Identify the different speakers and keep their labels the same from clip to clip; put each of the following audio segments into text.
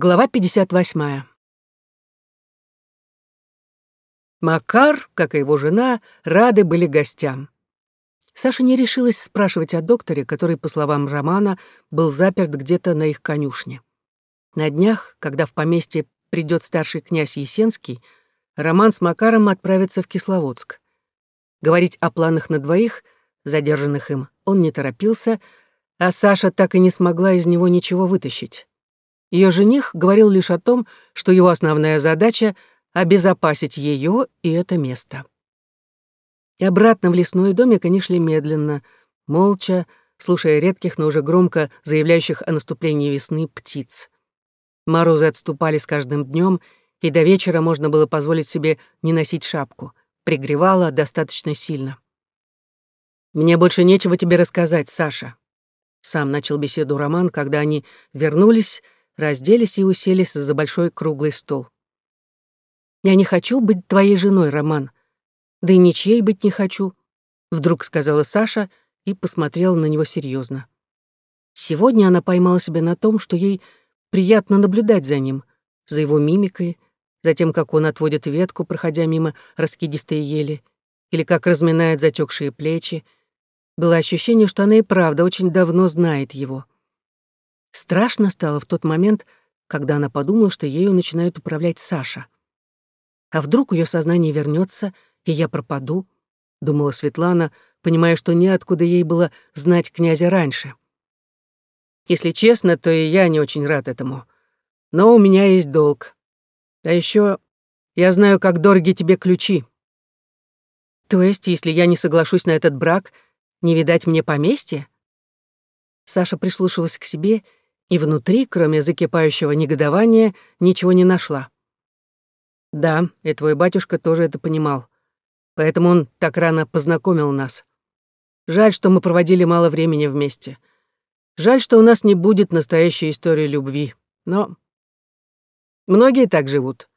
Speaker 1: Глава 58. Макар, как и его жена, рады были гостям. Саша не решилась спрашивать о докторе, который, по словам Романа, был заперт где-то на их конюшне. На днях, когда в поместье придет старший князь Есенский, Роман с Макаром отправится в Кисловодск. Говорить о планах на двоих, задержанных им, он не торопился, а Саша так и не смогла из него ничего вытащить. Ее жених говорил лишь о том, что его основная задача — обезопасить ее и это место. И обратно в лесной домик они шли медленно, молча, слушая редких, но уже громко заявляющих о наступлении весны птиц. Морозы отступали с каждым днем, и до вечера можно было позволить себе не носить шапку. Пригревало достаточно сильно. «Мне больше нечего тебе рассказать, Саша», — сам начал беседу Роман, когда они вернулись, разделись и уселись за большой круглый стол. «Я не хочу быть твоей женой, Роман. Да и ничьей быть не хочу», — вдруг сказала Саша и посмотрела на него серьезно. Сегодня она поймала себя на том, что ей приятно наблюдать за ним, за его мимикой, за тем, как он отводит ветку, проходя мимо раскидистой ели, или как разминает затекшие плечи. Было ощущение, что она и правда очень давно знает его. Страшно стало в тот момент, когда она подумала, что ею начинает управлять Саша. А вдруг ее сознание вернется, и я пропаду, думала Светлана, понимая, что неоткуда ей было знать князя раньше. Если честно, то и я не очень рад этому. Но у меня есть долг. А еще я знаю, как дороги тебе ключи. То есть, если я не соглашусь на этот брак, не видать мне поместья? Саша прислушалась к себе и внутри, кроме закипающего негодования, ничего не нашла. Да, и твой батюшка тоже это понимал. Поэтому он так рано познакомил нас. Жаль, что мы проводили мало времени вместе. Жаль, что у нас не будет настоящей истории любви. Но многие так живут.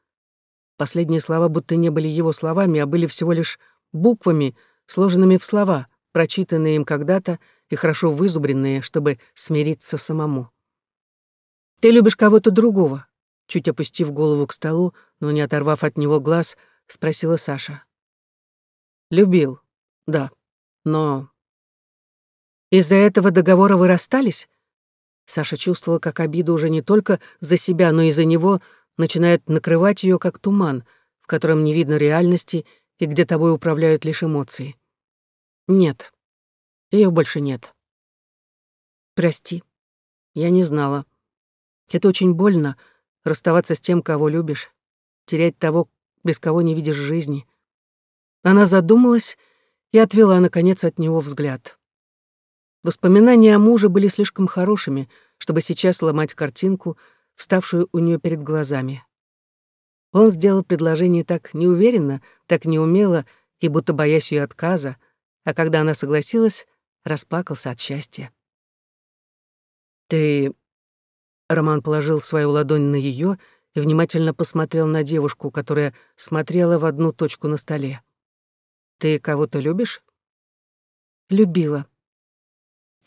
Speaker 1: Последние слова будто не были его словами, а были всего лишь буквами, сложенными в слова, прочитанные им когда-то и хорошо вызубренные, чтобы смириться самому. «Ты любишь кого-то другого?» Чуть опустив голову к столу, но не оторвав от него глаз, спросила Саша. «Любил, да, но...» «Из-за этого договора вы расстались?» Саша чувствовала, как обида уже не только за себя, но и за него начинает накрывать ее как туман, в котором не видно реальности и где тобой управляют лишь эмоции. «Нет, ее больше нет». «Прости, я не знала», это очень больно — расставаться с тем, кого любишь, терять того, без кого не видишь жизни. Она задумалась и отвела, наконец, от него взгляд. Воспоминания о муже были слишком хорошими, чтобы сейчас ломать картинку, вставшую у нее перед глазами. Он сделал предложение так неуверенно, так неумело и будто боясь ее отказа, а когда она согласилась, расплакался от счастья. «Ты Роман положил свою ладонь на ее и внимательно посмотрел на девушку, которая смотрела в одну точку на столе. «Ты кого-то любишь?» «Любила.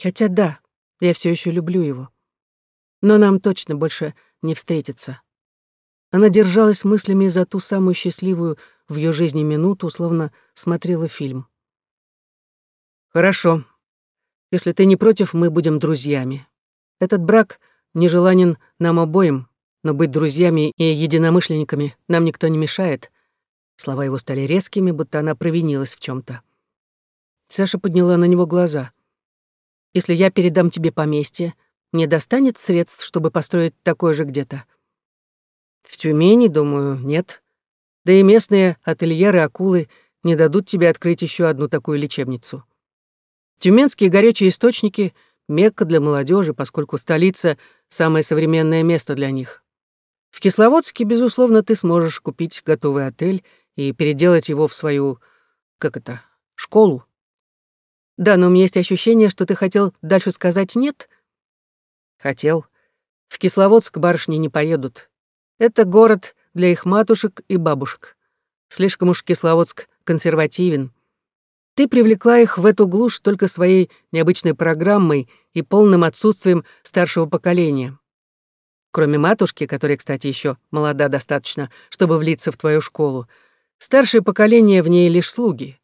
Speaker 1: Хотя да, я все еще люблю его. Но нам точно больше не встретиться». Она держалась мыслями за ту самую счастливую в ее жизни минуту, словно смотрела фильм. «Хорошо. Если ты не против, мы будем друзьями. Этот брак — нежеланен нам обоим, но быть друзьями и единомышленниками нам никто не мешает». Слова его стали резкими, будто она провинилась в чем то Саша подняла на него глаза. «Если я передам тебе поместье, не достанет средств, чтобы построить такое же где-то?» «В Тюмени, думаю, нет. Да и местные ательеры-акулы не дадут тебе открыть еще одну такую лечебницу. Тюменские горячие источники — мекка для молодежи, поскольку столица самое современное место для них. В Кисловодске, безусловно, ты сможешь купить готовый отель и переделать его в свою, как это, школу. Да, но у меня есть ощущение, что ты хотел дальше сказать «нет». Хотел. В Кисловодск барышни не поедут. Это город для их матушек и бабушек. Слишком уж Кисловодск консервативен. Ты привлекла их в эту глушь только своей необычной программой и полным отсутствием старшего поколения. Кроме матушки, которая, кстати, еще молода достаточно, чтобы влиться в твою школу, старшее поколение в ней лишь слуги.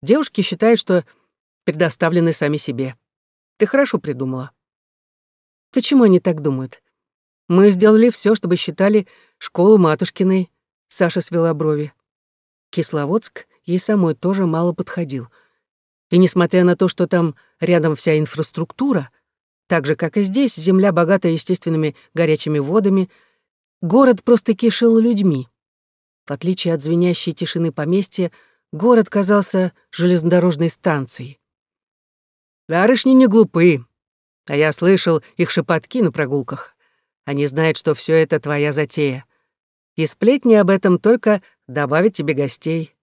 Speaker 1: Девушки считают, что предоставлены сами себе. Ты хорошо придумала. Почему они так думают? Мы сделали все, чтобы считали школу матушкиной. Саша свела брови. Кисловодск ей самой тоже мало подходил. И несмотря на то, что там рядом вся инфраструктура, так же, как и здесь, земля богата естественными горячими водами, город просто кишел людьми. В отличие от звенящей тишины поместья, город казался железнодорожной станцией. Барышни не глупы, а я слышал их шепотки на прогулках. Они знают, что все это твоя затея. И сплетни об этом только добавят тебе гостей.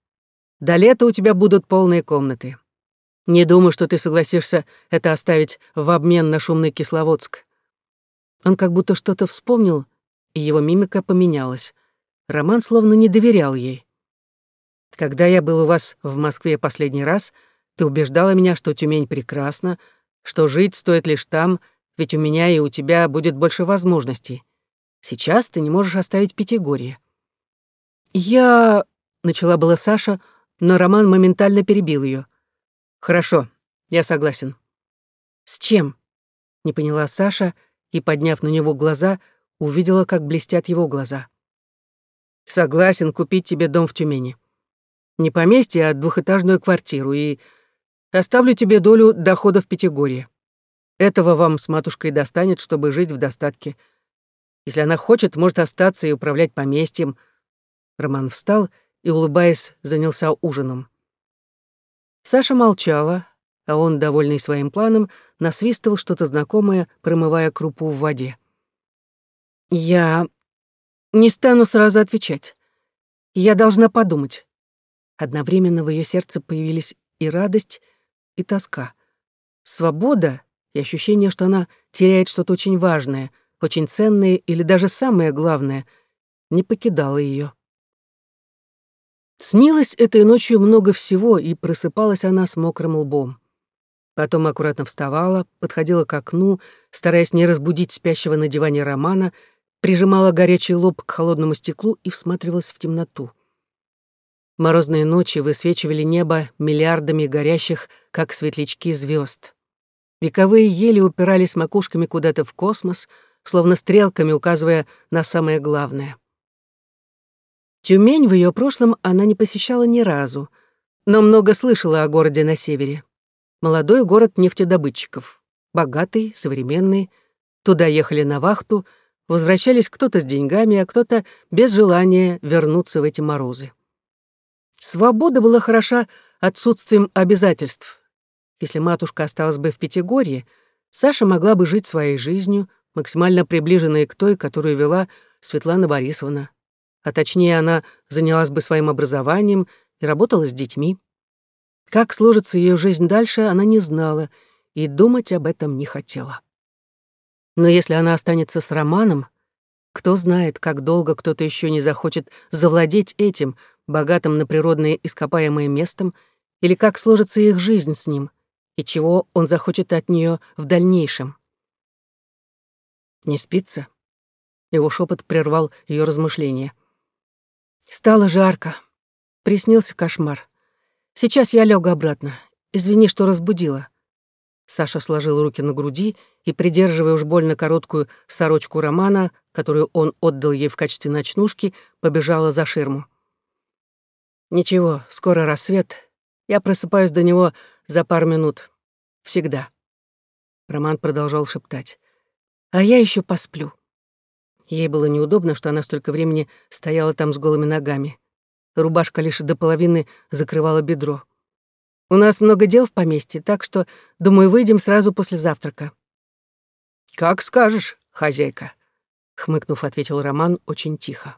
Speaker 1: До лета у тебя будут полные комнаты. Не думаю, что ты согласишься это оставить в обмен на шумный Кисловодск. Он как будто что-то вспомнил, и его мимика поменялась. Роман словно не доверял ей. Когда я был у вас в Москве последний раз, ты убеждала меня, что Тюмень прекрасна, что жить стоит лишь там, ведь у меня и у тебя будет больше возможностей. Сейчас ты не можешь оставить Пятигорье. Я... Начала была Саша, но Роман моментально перебил ее. Хорошо, я согласен. С чем? Не поняла Саша и, подняв на него глаза, увидела, как блестят его глаза. Согласен купить тебе дом в Тюмени. Не поместье, а двухэтажную квартиру и оставлю тебе долю дохода в Пятигорье. Этого вам с матушкой достанет, чтобы жить в достатке. Если она хочет, может остаться и управлять поместьем. Роман встал и, улыбаясь, занялся ужином. Саша молчала, а он, довольный своим планом, насвистывал что-то знакомое, промывая крупу в воде. «Я не стану сразу отвечать. Я должна подумать». Одновременно в ее сердце появились и радость, и тоска. Свобода и ощущение, что она теряет что-то очень важное, очень ценное или даже самое главное, не покидало ее. Снилось этой ночью много всего, и просыпалась она с мокрым лбом. Потом аккуратно вставала, подходила к окну, стараясь не разбудить спящего на диване Романа, прижимала горячий лоб к холодному стеклу и всматривалась в темноту. Морозные ночи высвечивали небо миллиардами горящих, как светлячки звезд. Вековые ели упирались макушками куда-то в космос, словно стрелками указывая на самое главное. Тюмень в ее прошлом она не посещала ни разу, но много слышала о городе на севере. Молодой город нефтедобытчиков, богатый, современный. Туда ехали на вахту, возвращались кто-то с деньгами, а кто-то без желания вернуться в эти морозы. Свобода была хороша отсутствием обязательств. Если матушка осталась бы в Пятигорье, Саша могла бы жить своей жизнью, максимально приближенной к той, которую вела Светлана Борисовна а точнее она занялась бы своим образованием и работала с детьми. Как сложится ее жизнь дальше, она не знала и думать об этом не хотела. Но если она останется с Романом, кто знает, как долго кто-то еще не захочет завладеть этим, богатым на природные ископаемые местом, или как сложится их жизнь с ним, и чего он захочет от нее в дальнейшем. Не спится? Его шепот прервал ее размышления. Стало жарко. Приснился кошмар. Сейчас я лёг обратно. Извини, что разбудила. Саша сложил руки на груди и, придерживая уж больно короткую сорочку Романа, которую он отдал ей в качестве ночнушки, побежала за ширму. «Ничего, скоро рассвет. Я просыпаюсь до него за пару минут. Всегда». Роман продолжал шептать. «А я еще посплю». Ей было неудобно, что она столько времени стояла там с голыми ногами. Рубашка лишь до половины закрывала бедро. «У нас много дел в поместье, так что, думаю, выйдем сразу после завтрака». «Как скажешь, хозяйка», — хмыкнув, ответил Роман очень тихо.